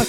Hey!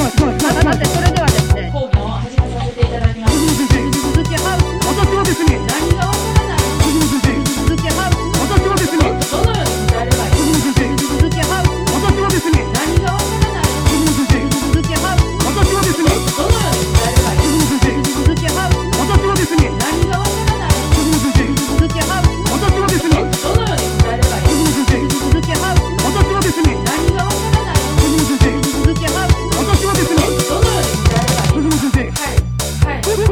ななぜそれではですね